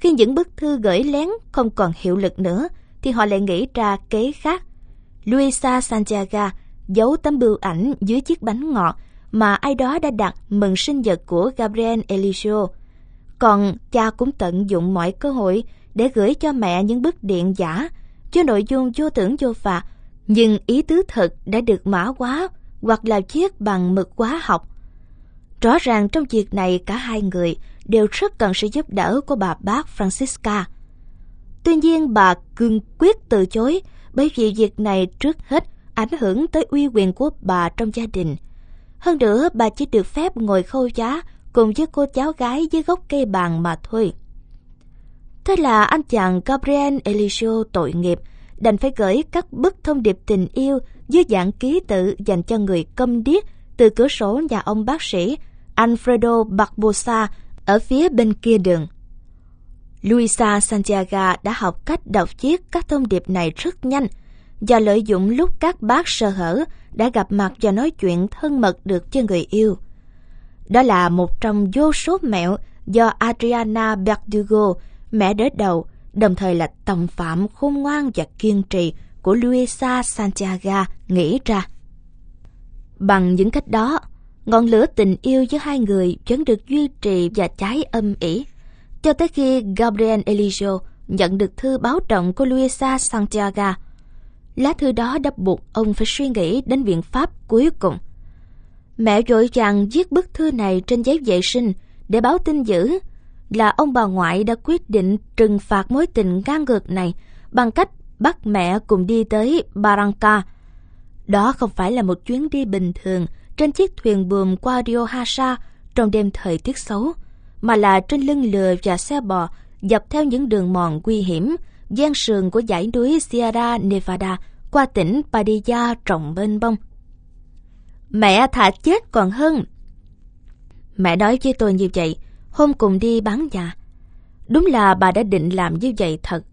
Khi những bức thư gửi lén không còn hiệu lực nữa, thì họ lại nghĩ ra kế khác. Luisa Santiago giấu tấm bưu ảnh dưới chiếc bánh ngọt mà ai đó đã đặt mừng sinh nhật của Gabriel Eligio. Còn cha cũng tận dụng mọi cơ hội để gửi cho mẹ những bức điện giả, cho nội dung vô tưởng vô phạt, nhưng ý tứ thật đã được mã hóa hoặc là viết bằng mực hóa học. Rõ ràng trong việc này cả hai người đều rất cần sự giúp đỡ của bà bác Francisca. Tuy nhiên bà cương quyết từ chối, bởi vì việc này trước hết ảnh hưởng tới uy quyền của bà trong gia đình. Hơn nữa, bà chỉ được phép ngồi khâu giá cùng với cô cháu gái dưới gốc cây bàn mà thôi. Thế là anh chàng Gabriel Elisio tội nghiệp, đành phải gửi các bức thông điệp tình yêu dưới dạng ký tự dành cho người câm điếc từ cửa sổ nhà ông bác sĩ Alfredo Barbosa ở phía bên kia đường. Luisa Santiago đã học cách đọc viết các thông điệp này rất nhanh và lợi dụng lúc các bác sơ hở đã gặp mặt và nói chuyện thân mật được cho người yêu. Đó là một trong vô số mẹo do Adriana Berdugo, mẹ đỡ đầu, đồng thời là tòng phạm khôn ngoan và kiên trì của Luisa Santiago nghĩ ra. Bằng những cách đó, ngọn lửa tình yêu giữa hai người vẫn được duy trì và cháy âm ỉ cho tới khi Gabriel Eligio nhận được thư báo động của Luisa Santiago. Lá thư đó đã buộc ông phải suy nghĩ đến biện pháp cuối cùng. Mẹ vội vàng viết bức thư này trên giấy vệ sinh để báo tin dữ là ông bà ngoại đã quyết định trừng phạt mối tình ngang ngược này bằng cách bắt mẹ cùng đi tới Barranca. Đó không phải là một chuyến đi bình thường trên chiếc thuyền buồm qua Rio Hasa trong đêm thời tiết xấu, mà là trên lưng lừa và xe bò dọc theo những đường mòn nguy hiểm, gian sườn của dãy núi Sierra Nevada qua tỉnh Padilla trồng bên bông. Mẹ thà chết còn hơn. Mẹ nói với tôi như vậy, hôm cùng đi bán nhà. Đúng là bà đã định làm như vậy thật.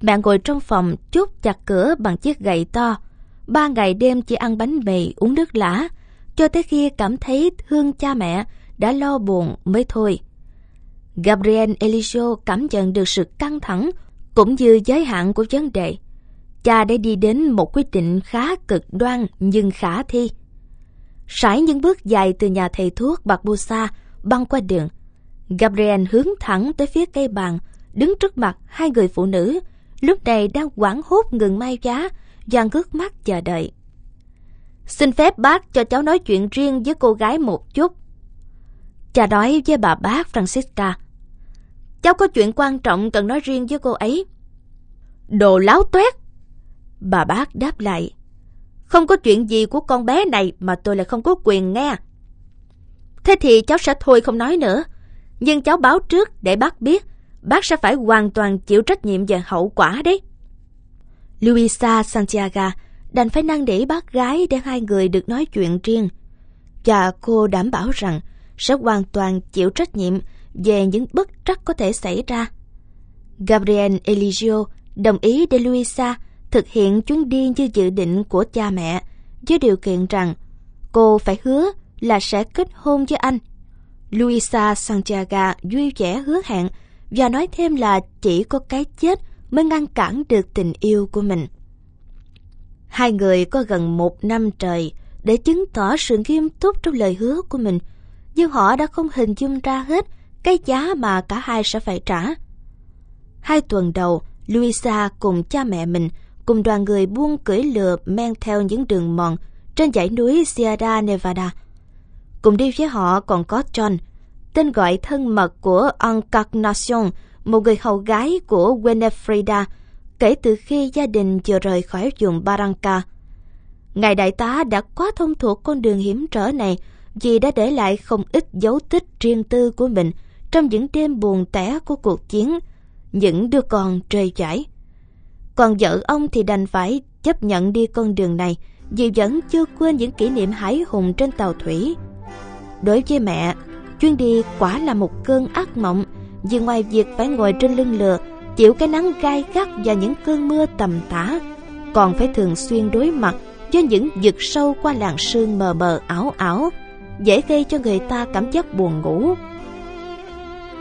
Mẹ ngồi trong phòng chốt chặt cửa bằng chiếc gậy to. Ba ngày đêm chỉ ăn bánh mì, uống nước lã, cho tới khi cảm thấy thương cha mẹ đã lo buồn mới thôi. Gabriel Elisio cảm nhận được sự căng thẳng cũng như giới hạn của vấn đề. Cha đã đi đến một quyết định khá cực đoan nhưng khả thi. Sải những bước dài từ nhà thầy thuốc Barbosa băng qua đường. Gabriel hướng thẳng tới phía cây bàn, đứng trước mặt hai người phụ nữ, lúc này đang quảng hốt ngừng may giá, dàn ngước mắt chờ đợi. Xin phép bác cho cháu nói chuyện riêng với cô gái một chút. Cha nói với bà bác Francisca. Cháu có chuyện quan trọng cần nói riêng với cô ấy. Đồ láo toét! Bà bác đáp lại. Không có chuyện gì của con bé này mà tôi lại không có quyền nghe. Thế thì cháu sẽ thôi không nói nữa. Nhưng cháu báo trước để bác biết, bác sẽ phải hoàn toàn chịu trách nhiệm về hậu quả đấy. Luisa Santiago đành phải năn nỉ bác gái để hai người được nói chuyện riêng. Và cô đảm bảo rằng sẽ hoàn toàn chịu trách nhiệm về những bất rất có thể xảy ra. Gabriel Eligio đồng ý để Luisa thực hiện chuyến đi như dự định của cha mẹ với điều kiện rằng cô phải hứa là sẽ kết hôn với anh. Luisa Santiago vui vẻ hứa hẹn và nói thêm là chỉ có cái chết mới ngăn cản được tình yêu của mình. Hai người có gần một năm trời để chứng tỏ sự nghiêm túc trong lời hứa của mình, nhưng họ đã không hình dung ra hết cái giá mà cả hai sẽ phải trả. Hai tuần đầu, Luisa cùng cha mẹ mình cùng đoàn người buông cưỡi lừa men theo những đường mòn trên dãy núi Sierra Nevada. Cùng đi với họ còn có John, tên gọi thân mật của Encarnacion, một người hầu gái của Winifreda, kể từ khi gia đình vừa rời khỏi vùng Barranca. Ngài đại tá đã quá thông thuộc con đường hiểm trở này vì đã để lại không ít dấu tích riêng tư của mình trong những đêm buồn tẻ của cuộc chiến, những đứa con trơi chải Còn vợ ông thì đành phải chấp nhận đi con đường này vì vẫn chưa quên những kỷ niệm hãi hùng trên tàu thủy. Đối với mẹ, chuyến đi quả là một cơn ác mộng vì ngoài việc phải ngồi trên lưng lừa, chịu cái nắng gai gắt và những cơn mưa tầm tã, còn phải thường xuyên đối mặt với những vực sâu qua làn sương mờ mờ ảo ảo, dễ gây cho người ta cảm giác buồn ngủ.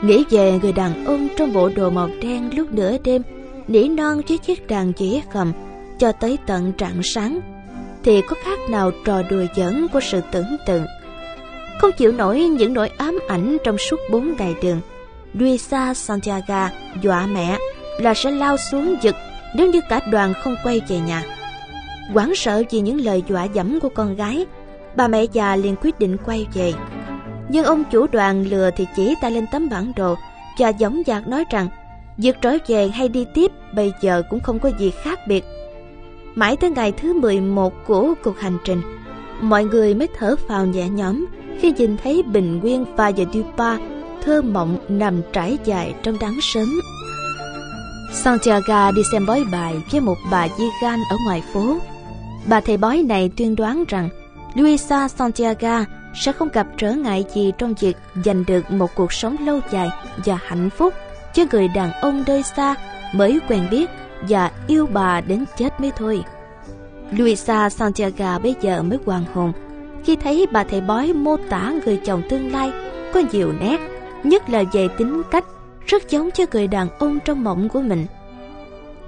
Nghĩ về người đàn ông trong bộ đồ màu đen lúc nửa đêm, nỉ non với chiếc đàn dĩa cầm cho tới tận rạng sáng, thì có khác nào trò đùa giỡn của sự tưởng tượng. Không chịu nổi những nỗi ám ảnh trong suốt bốn ngày đường, Luisa Santiago dọa mẹ là sẽ lao xuống giật nếu như cả đoàn không quay về nhà. Quảng sợ vì những lời dọa dẫm của con gái, bà mẹ già liền quyết định quay về. Nhưng ông chủ đoàn lừa thì chỉ tay lên tấm bản đồ và giống dạc nói rằng việc trở về hay đi tiếp bây giờ cũng không có gì khác biệt. Mãi tới ngày thứ 11 của cuộc hành trình, mọi người mới thở phào nhẹ nhõm khi nhìn thấy Bình Nguyên và và Dupa thơ mộng nằm trải dài trong đáng sớm. Santiago đi xem bói bài với một bà di gan ở ngoài phố. Bà thầy bói này tuyên đoán rằng Luisa Santiago sẽ không gặp trở ngại gì trong việc giành được một cuộc sống lâu dài và hạnh phúc cho người đàn ông nơi xa mới quen biết và yêu bà đến chết mới thôi. Luisa Santiago bây giờ mới hoàn hồn khi thấy bà thầy bói mô tả người chồng tương lai có nhiều nét, nhất là về tính cách rất giống cho người đàn ông trong mộng của mình.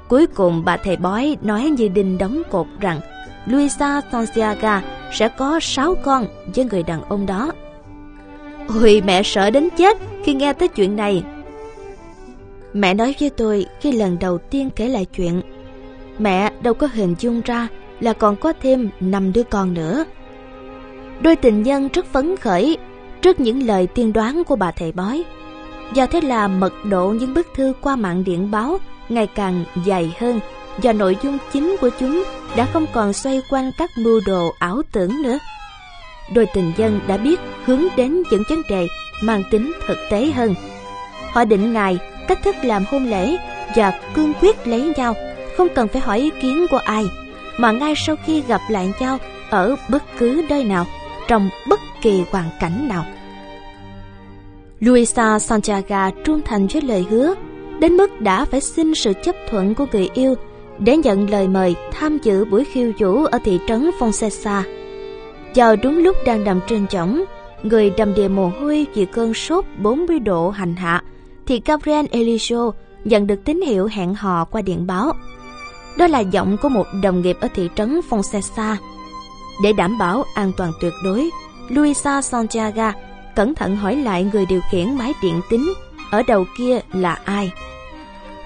Cuối cùng bà thầy bói nói như đinh đóng cột rằng Luisa Santiago sẽ có sáu con với người đàn ông đó. Ôi, mẹ sợ đến chết khi nghe tới chuyện này. Mẹ nói với tôi khi lần đầu tiên kể lại chuyện. Mẹ đâu có hình dung ra là còn có thêm năm đứa con nữa. Đôi tình nhân rất phấn khởi trước những lời tiên đoán của bà thầy bói. Do thế là mật độ những bức thư qua mạng điện báo ngày càng dày hơn do nội dung chính của chúng đã không còn xoay quanh các mưu đồ ảo tưởng nữa. Đôi tình dân đã biết hướng đến những vấn đề mang tính thực tế hơn. Họ định ngày, cách thức làm hôn lễ và cương quyết lấy nhau, không cần phải hỏi ý kiến của ai, mà ngay sau khi gặp lại nhau ở bất cứ nơi nào, trong bất kỳ hoàn cảnh nào. Luisa Santiago trung thành với lời hứa, đến mức đã phải xin sự chấp thuận của người yêu để nhận lời mời tham dự buổi khiêu vũ ở thị trấn Fonseca. Vào đúng lúc đang nằm trên chõng, người đầm đìa mồ hôi vì cơn sốt 40 độ hành hạ, thì Gabriel Elisio nhận được tín hiệu hẹn hò qua điện báo. Đó là giọng của một đồng nghiệp ở thị trấn Fonseca. Để đảm bảo an toàn tuyệt đối, Luisa Santiago cẩn thận hỏi lại người điều khiển máy điện tính ở đầu kia là ai.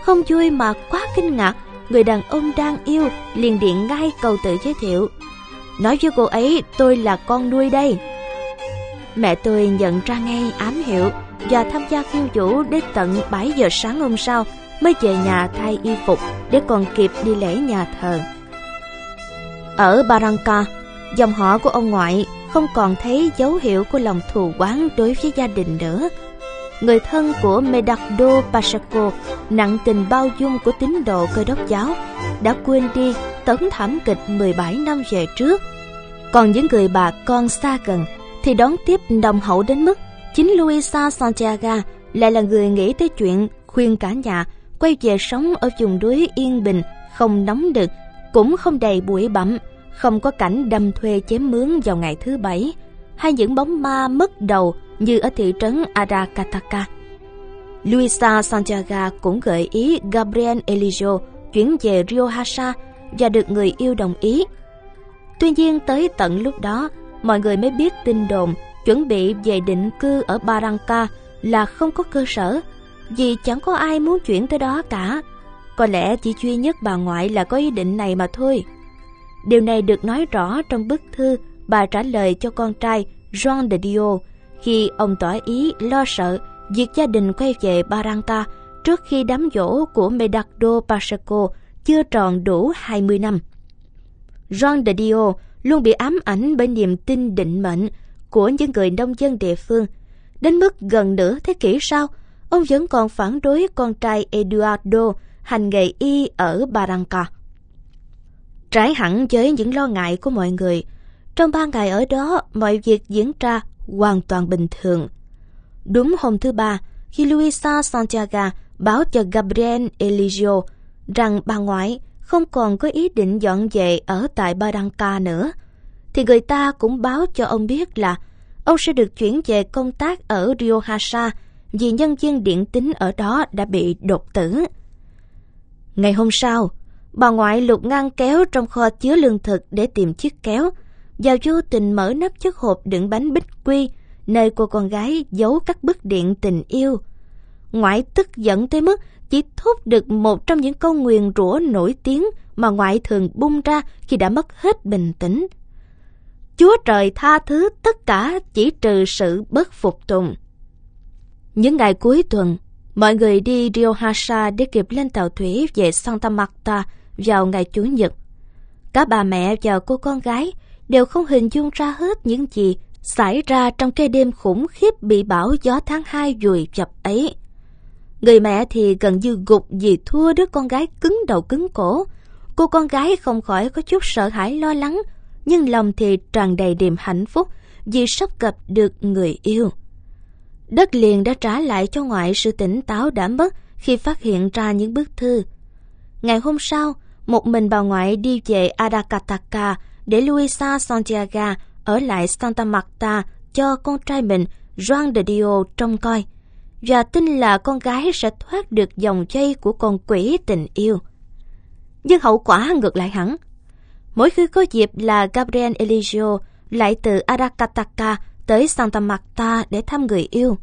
Không vui mà quá kinh ngạc người đàn ông đang yêu liền điện ngay cầu tự giới thiệu. Nói với cô ấy tôi là con nuôi đây. Mẹ tôi nhận ra ngay ám hiệu và tham gia khiêu vũ đến tận 7 giờ sáng hôm sau mới về nhà thay y phục để còn kịp đi lễ nhà thờ. Ở Barranca, dòng họ của ông ngoại không còn thấy dấu hiệu của lòng thù oán đối với gia đình nữa người thân của Medardo Pacheco, nặng tình bao dung của tín đồ cơ đốc giáo, đã quên đi tấn thảm kịch 17 năm về trước. Còn những người bà con xa gần thì đón tiếp đồng hậu đến mức chính Luisa Santiago lại là người nghĩ tới chuyện khuyên cả nhà quay về sống ở vùng núi yên bình, không nóng đực, cũng không đầy bụi bặm, không có cảnh đâm thuê chém mướn vào ngày thứ bảy, hay những bóng ma mất đầu như ở thị trấn Aracataca. Luisa Santiago cũng gợi ý Gabriel Eligio chuyển về Riohacha và được người yêu đồng ý. Tuy nhiên tới tận lúc đó, mọi người mới biết tin đồn chuẩn bị về định cư ở Barranca là không có cơ sở, vì chẳng có ai muốn chuyển tới đó cả. Có lẽ chỉ duy nhất bà ngoại là có ý định này mà thôi. Điều này được nói rõ trong bức thư bà trả lời cho con trai Juan de Dio khi ông tỏ ý lo sợ việc gia đình quay về Baranca trước khi đám dỗ của Medardo Pacheco chưa tròn đủ 20 năm. Jean de Dio luôn bị ám ảnh bởi niềm tin định mệnh của những người nông dân địa phương. Đến mức gần nửa thế kỷ sau, ông vẫn còn phản đối con trai Eduardo hành nghề y ở Barranca. Trái hẳn với những lo ngại của mọi người, trong ba ngày ở đó mọi việc diễn ra hoàn toàn bình thường. Đúng hôm thứ ba, khi Luisa Santiago báo cho Gabriel Eligio rằng bà ngoại không còn có ý định dọn về ở tại Barranca nữa, thì người ta cũng báo cho ông biết là ông sẽ được chuyển về công tác ở Rio Hasa vì nhân viên điện tính ở đó đã bị đột tử. Ngày hôm sau, bà ngoại lục ngăn kéo trong kho chứa lương thực để tìm chiếc kéo, giao vô tình mở nắp chiếc hộp đựng bánh bích quy, nơi cô con gái giấu các bức điện tình yêu. Ngoại tức giận tới mức chỉ thốt được một trong những câu nguyền rủa nổi tiếng mà ngoại thường bung ra khi đã mất hết bình tĩnh. Chúa trời tha thứ tất cả chỉ trừ sự bất phục tùng. Những ngày cuối tuần, mọi người đi Rio Hasa để kịp lên tàu thủy về Santa Marta vào ngày Chủ nhật. Cả bà mẹ và cô con gái đều không hình dung ra hết những gì xảy ra trong cái đêm khủng khiếp bị bão gió tháng 2 dùi dập ấy. Người mẹ thì gần như gục vì thua đứa con gái cứng đầu cứng cổ. Cô con gái không khỏi có chút sợ hãi lo lắng, nhưng lòng thì tràn đầy niềm hạnh phúc vì sắp gặp được người yêu. Đất liền đã trả lại cho ngoại sự tỉnh táo đã mất khi phát hiện ra những bức thư. Ngày hôm sau, một mình bà ngoại đi về Adakataka để Luisa Santiago ở lại Santa Marta cho con trai mình Juan de Dio trông coi và tin là con gái sẽ thoát được dòng dây của con quỷ tình yêu. Nhưng hậu quả ngược lại hẳn. Mỗi khi có dịp là Gabriel Eligio lại từ Aracataca tới Santa Marta để thăm người yêu.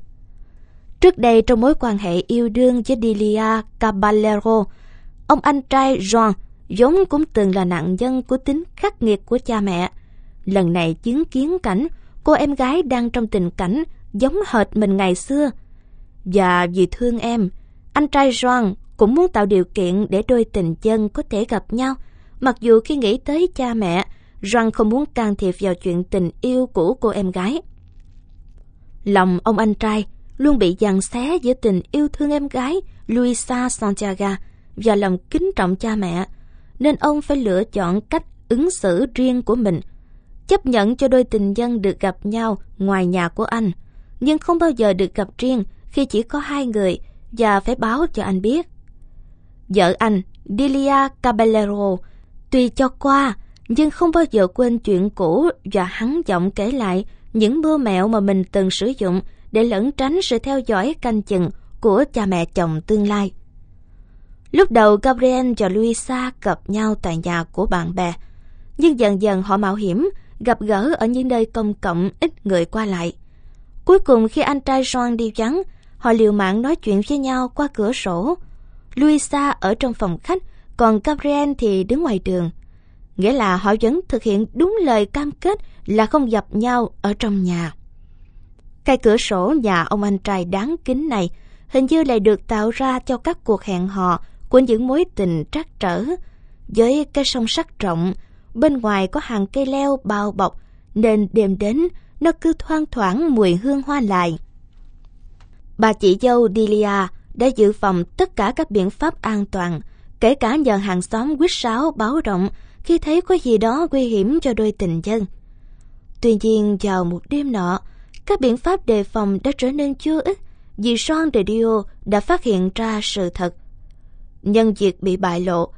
Trước đây trong mối quan hệ yêu đương với Delia Caballero, ông anh trai Juan vốn cũng từng là nạn nhân của tính khắc nghiệt của cha mẹ. Lần này chứng kiến cảnh cô em gái đang trong tình cảnh giống hệt mình ngày xưa. Và vì thương em, anh trai Joan cũng muốn tạo điều kiện để đôi tình chân có thể gặp nhau. Mặc dù khi nghĩ tới cha mẹ, Joan không muốn can thiệp vào chuyện tình yêu của cô em gái. Lòng ông anh trai luôn bị giằng xé giữa tình yêu thương em gái Luisa Santiago và lòng kính trọng cha mẹ nên ông phải lựa chọn cách ứng xử riêng của mình, chấp nhận cho đôi tình nhân được gặp nhau ngoài nhà của anh, nhưng không bao giờ được gặp riêng khi chỉ có hai người và phải báo cho anh biết. Vợ anh, Delia Caballero, tuy cho qua nhưng không bao giờ quên chuyện cũ và hắn giọng kể lại những mưa mẹo mà mình từng sử dụng để lẩn tránh sự theo dõi canh chừng của cha mẹ chồng tương lai. Lúc đầu Gabriel và Luisa gặp nhau tại nhà của bạn bè, nhưng dần dần họ mạo hiểm gặp gỡ ở những nơi công cộng ít người qua lại. Cuối cùng khi anh trai John đi vắng, họ liều mạng nói chuyện với nhau qua cửa sổ. Luisa ở trong phòng khách, còn Gabriel thì đứng ngoài đường. Nghĩa là họ vẫn thực hiện đúng lời cam kết là không gặp nhau ở trong nhà. Cái cửa sổ nhà ông anh trai đáng kính này hình như lại được tạo ra cho các cuộc hẹn hò của những mối tình trắc trở. Với cái sông sắt rộng, bên ngoài có hàng cây leo bao bọc, nên đêm đến nó cứ thoang thoảng mùi hương hoa lại. Bà chị dâu Delia đã dự phòng tất cả các biện pháp an toàn, kể cả nhờ hàng xóm quýt sáo báo động khi thấy có gì đó nguy hiểm cho đôi tình nhân. Tuy nhiên vào một đêm nọ, các biện pháp đề phòng đã trở nên chưa ít vì son de đã phát hiện ra sự thật. Nhân việc bị bại lộ,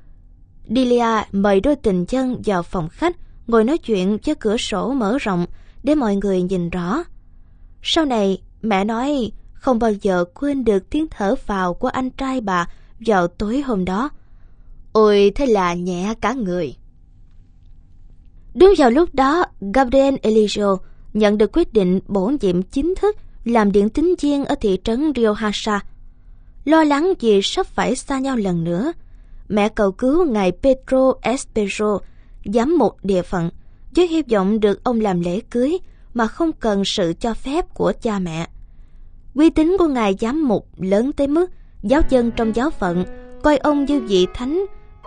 Delia mời đôi tình chân vào phòng khách, ngồi nói chuyện với cửa sổ mở rộng để mọi người nhìn rõ. Sau này, mẹ nói không bao giờ quên được tiếng thở vào của anh trai bà vào tối hôm đó. Ôi, thế là nhẹ cả người. Đúng vào lúc đó, Gabriel Elijo nhận được quyết định bổ nhiệm chính thức làm điện tính viên ở thị trấn Riohasa. Lo lắng vì sắp phải xa nhau lần nữa, mẹ cầu cứu ngài Pedro Espero, giám mục địa phận, với hy vọng được ông làm lễ cưới mà không cần sự cho phép của cha mẹ. Uy tín của ngài giám mục lớn tới mức giáo dân trong giáo phận coi ông như vị thánh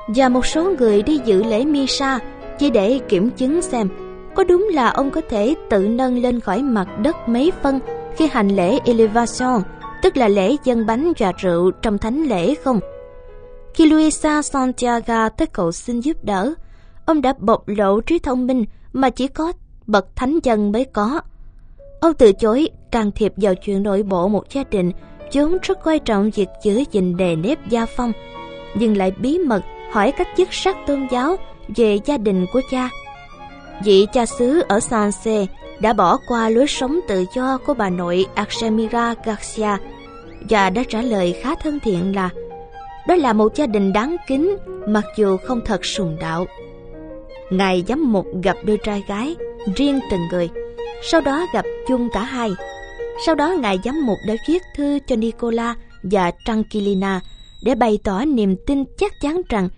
và một số người đi dự lễ Misa chỉ để kiểm chứng xem có đúng là ông có thể tự nâng lên khỏi mặt đất mấy phân khi hành lễ Elevation, tức là lễ dân bánh và rượu trong thánh lễ không? Khi Luisa Santiago tới cầu xin giúp đỡ, ông đã bộc lộ trí thông minh mà chỉ có bậc thánh dân mới có. Ông từ chối can thiệp vào chuyện nội bộ một gia đình vốn rất quan trọng việc giữ gìn đề nếp gia phong, nhưng lại bí mật hỏi các chức sắc tôn giáo về gia đình của cha. Vị cha xứ ở Sanse đã bỏ qua lối sống tự do của bà nội Argemira Garcia và đã trả lời khá thân thiện là đó là một gia đình đáng kính mặc dù không thật sùng đạo. Ngài giám mục gặp đôi trai gái riêng từng người, sau đó gặp chung cả hai. Sau đó ngài giám mục đã viết thư cho Nicola và Tranquilina để bày tỏ niềm tin chắc chắn rằng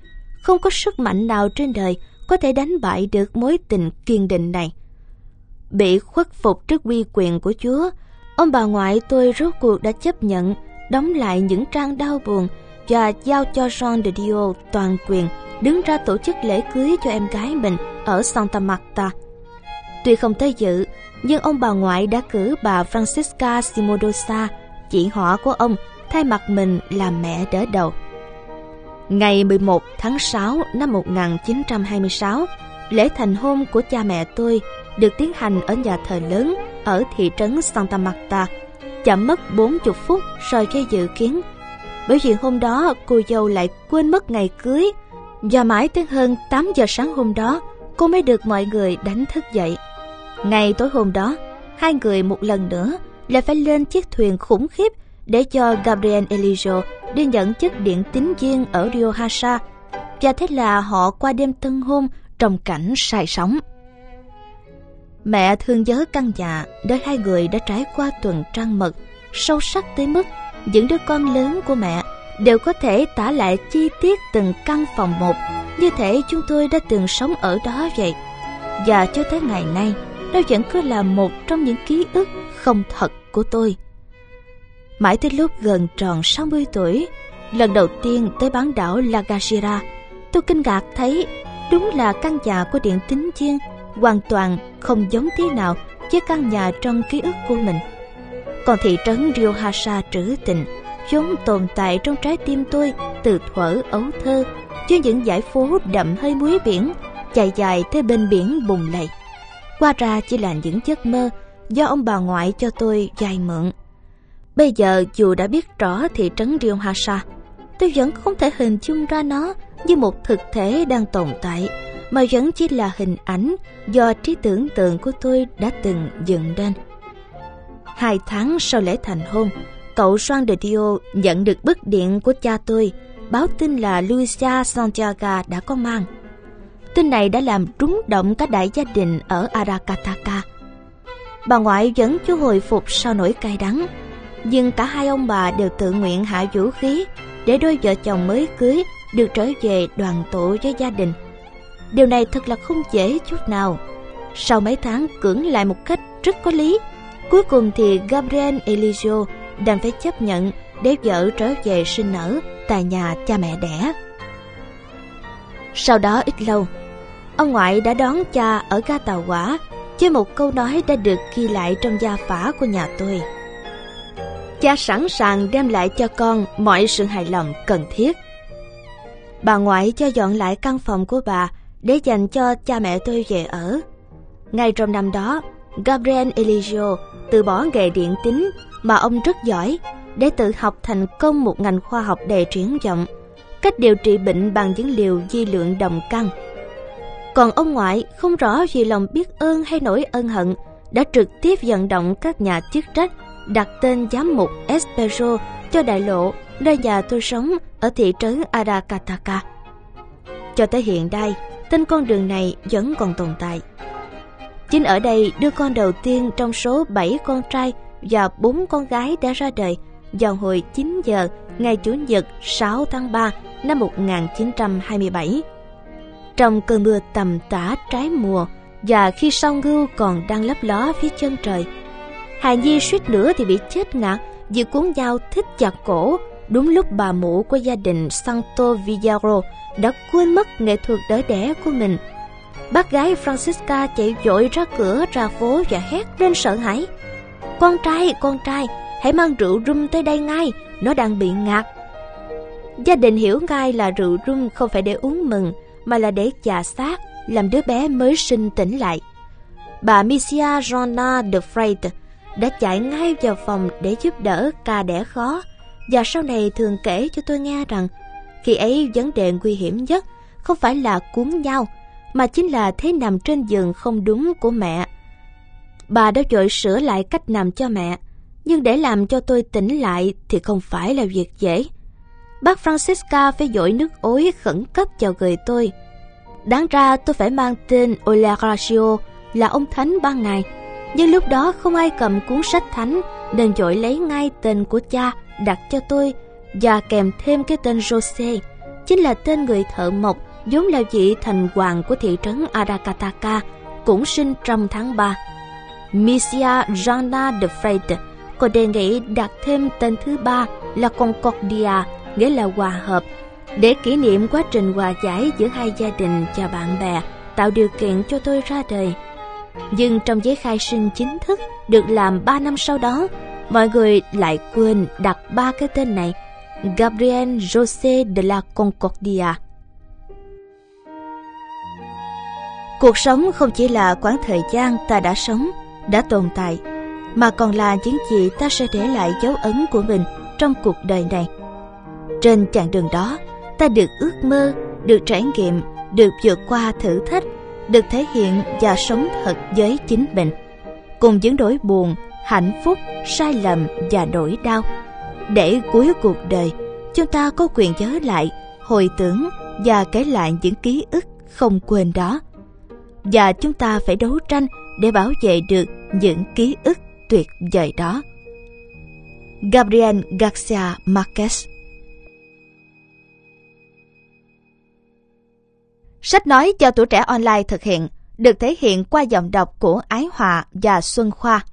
không có sức mạnh nào trên đời có thể đánh bại được mối tình kiên định này. Bị khuất phục trước uy quyền của Chúa, ông bà ngoại tôi rốt cuộc đã chấp nhận đóng lại những trang đau buồn và giao cho John de Dio toàn quyền đứng ra tổ chức lễ cưới cho em gái mình ở Santa Marta. Tuy không tới dự, nhưng ông bà ngoại đã cử bà Francisca Simodosa, chị họ của ông, thay mặt mình làm mẹ đỡ đầu. Ngày 11 tháng 6 năm 1926, lễ thành hôn của cha mẹ tôi được tiến hành ở nhà thờ lớn ở thị trấn Santa Marta, chậm mất 40 phút so với dự kiến. Bởi vì hôm đó cô dâu lại quên mất ngày cưới, và mãi tới hơn 8 giờ sáng hôm đó, cô mới được mọi người đánh thức dậy. Ngày tối hôm đó, hai người một lần nữa lại phải lên chiếc thuyền khủng khiếp để cho Gabriel Elijo đi nhận chức điện tín viên ở Rio Hasa và thế là họ qua đêm tân hôn trong cảnh sai sóng. Mẹ thương nhớ căn nhà nơi hai người đã trải qua tuần trăng mật sâu sắc tới mức những đứa con lớn của mẹ đều có thể tả lại chi tiết từng căn phòng một như thể chúng tôi đã từng sống ở đó vậy. Và cho tới ngày nay, nó vẫn cứ là một trong những ký ức không thật của tôi. Mãi tới lúc gần tròn 60 tuổi, lần đầu tiên tới bán đảo Lagashira, tôi kinh ngạc thấy đúng là căn nhà của điện tính chiên hoàn toàn không giống thế nào với căn nhà trong ký ức của mình. Còn thị trấn Ryohasa trữ tình vốn tồn tại trong trái tim tôi từ thuở ấu thơ với những dải phố đậm hơi muối biển chạy dài tới bên biển bùng lầy. Qua ra chỉ là những giấc mơ do ông bà ngoại cho tôi dài mượn. Bây giờ dù đã biết rõ thị trấn Ryohasa, tôi vẫn không thể hình dung ra nó như một thực thể đang tồn tại, mà vẫn chỉ là hình ảnh do trí tưởng tượng của tôi đã từng dựng lên. Hai tháng sau lễ thành hôn, cậu Juan de Dio nhận được bức điện của cha tôi, báo tin là Luisa Santiago đã có mang. Tin này đã làm rúng động cả đại gia đình ở Aracataca. Bà ngoại vẫn chưa hồi phục sau nỗi cay đắng, nhưng cả hai ông bà đều tự nguyện hạ vũ khí để đôi vợ chồng mới cưới được trở về đoàn tụ với gia đình. Điều này thật là không dễ chút nào. Sau mấy tháng cưỡng lại một cách rất có lý, cuối cùng thì Gabriel Eligio đành phải chấp nhận để vợ trở về sinh nở tại nhà cha mẹ đẻ. Sau đó ít lâu, ông ngoại đã đón cha ở ga tàu hỏa với một câu nói đã được ghi lại trong gia phả của nhà tôi. Cha sẵn sàng đem lại cho con mọi sự hài lòng cần thiết. Bà ngoại cho dọn lại căn phòng của bà để dành cho cha mẹ tôi về ở. Ngay trong năm đó, Gabriel Eligio từ bỏ nghề điện tính mà ông rất giỏi để tự học thành công một ngành khoa học đầy triển vọng, cách điều trị bệnh bằng những liều di lượng đồng căn. Còn ông ngoại không rõ vì lòng biết ơn hay nỗi ân hận đã trực tiếp vận động các nhà chức trách đặt tên giám mục Espero cho đại lộ nơi nhà tôi sống ở thị trấn Arakataka. Cho tới hiện nay, tên con đường này vẫn còn tồn tại. Chính ở đây đứa con đầu tiên trong số 7 con trai và 4 con gái đã ra đời vào hồi 9 giờ ngày Chủ nhật 6 tháng 3 năm 1927. Trong cơn mưa tầm tã trái mùa và khi sao ngưu còn đang lấp ló phía chân trời, Hà Nhi suýt nữa thì bị chết ngạt vì cuốn dao thích chặt cổ đúng lúc bà mụ của gia đình Santo Villaro đã quên mất nghệ thuật đỡ đẻ của mình. Bác gái Francisca chạy vội ra cửa ra phố và hét lên sợ hãi. Con trai, con trai, hãy mang rượu rum tới đây ngay, nó đang bị ngạt. Gia đình hiểu ngay là rượu rum không phải để uống mừng, mà là để chà xác, làm đứa bé mới sinh tỉnh lại. Bà Misia Rona de Freit đã chạy ngay vào phòng để giúp đỡ ca đẻ khó và sau này thường kể cho tôi nghe rằng khi ấy vấn đề nguy hiểm nhất không phải là cuốn nhau mà chính là thế nằm trên giường không đúng của mẹ. Bà đã vội sửa lại cách nằm cho mẹ, nhưng để làm cho tôi tỉnh lại thì không phải là việc dễ. Bác Francisca phải dội nước ối khẩn cấp vào người tôi. Đáng ra tôi phải mang tên Olegacio là ông thánh ban ngày, nhưng lúc đó không ai cầm cuốn sách thánh nên dội lấy ngay tên của cha đặt cho tôi và kèm thêm cái tên Jose, chính là tên người thợ mộc vốn là vị thành hoàng của thị trấn Arakataka, cũng sinh trong tháng 3. Misia Jana de Freyte còn đề nghị đặt thêm tên thứ ba là Concordia, nghĩa là hòa hợp, để kỷ niệm quá trình hòa giải giữa hai gia đình và bạn bè, tạo điều kiện cho tôi ra đời. Nhưng trong giấy khai sinh chính thức được làm 3 năm sau đó, mọi người lại quên đặt ba cái tên này Gabriel José de la Concordia. Cuộc sống không chỉ là quãng thời gian ta đã sống, đã tồn tại, mà còn là những gì ta sẽ để lại dấu ấn của mình trong cuộc đời này. Trên chặng đường đó, ta được ước mơ, được trải nghiệm, được vượt qua thử thách, được thể hiện và sống thật với chính mình. Cùng những nỗi buồn, hạnh phúc, sai lầm và nỗi đau. Để cuối cuộc đời, chúng ta có quyền nhớ lại, hồi tưởng và kể lại những ký ức không quên đó. Và chúng ta phải đấu tranh để bảo vệ được những ký ức tuyệt vời đó. Gabriel Garcia Marquez Sách nói cho tuổi trẻ online thực hiện, được thể hiện qua giọng đọc của Ái Hòa và Xuân Khoa.